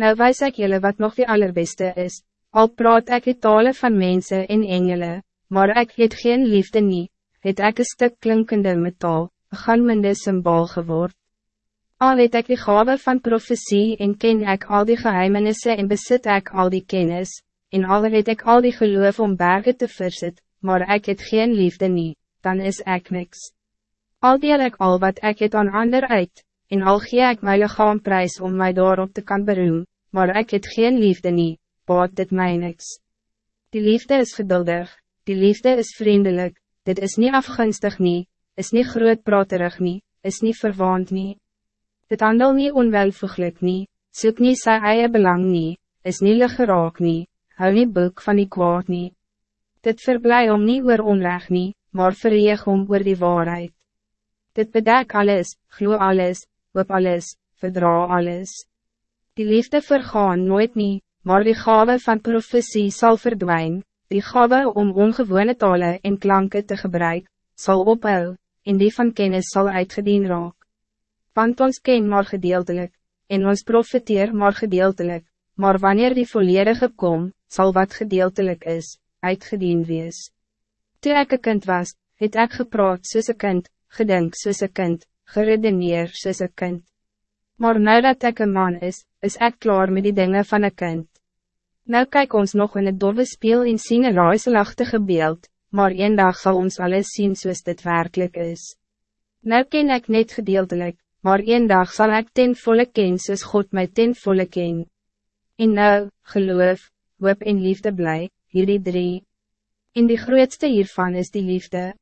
Nou wijs ik jullie wat nog de allerbeste is, al praat ik de talen van mensen en engelen, maar ik het geen liefde niet, het ek een stuk klinkende metaal, een galmende symbool geword. Al het ek die gave van profetie en ken ik al die geheimenissen en besit ik al die kennis, en al het ik al die geloof om bergen te verzet, maar ik het geen liefde niet, dan is ik niks. Al deel ik al wat ik het aan ander uit, en al gee ik my lichaam prijs om mij daarop te kan beroem, maar ik het geen liefde niet, baat dit my niks. Die liefde is geduldig, die liefde is vriendelijk, dit is niet afgunstig niet, is niet grootpraterig niet, is niet verwaand niet. Dit handel niet onwelvoeglijk niet, zoek niet sy eie belang niet, is niet liggeraak niet, hou niet boek van die kwaad niet. Dit verblij om niet oor onrecht niet, maar verreeg om oor die waarheid. Dit bedek alles, glo alles, hoop alles, verdra alles. Die liefde vergaan nooit niet, maar die gave van profetie zal verdwijnen. Die gave om ongewone talen en klanken te gebruiken, zal ophou, en die van kennis zal uitgedien raak. Want ons ken maar gedeeltelijk, en ons profiteer maar gedeeltelijk, maar wanneer die volledige kom, zal wat gedeeltelijk is, uitgedien wees. Toe ek een kind was, het ek gepraat soos een kind, gedink soos een kind, geredeneer soos een kind. Maar nou dat ek een man is, is ek klaar met die dingen van een kind. Nou kijk ons nog in het dove speel en sien een raaselachtige beeld, maar een dag zal ons alles zien zoals dit werkelijk is. Nou ken ik net gedeeltelijk, maar een dag zal ik ten volle ken soos God mij ten volle ken. En nou, geloof, hoop en liefde blij, hierdie drie. En die grootste hiervan is die liefde.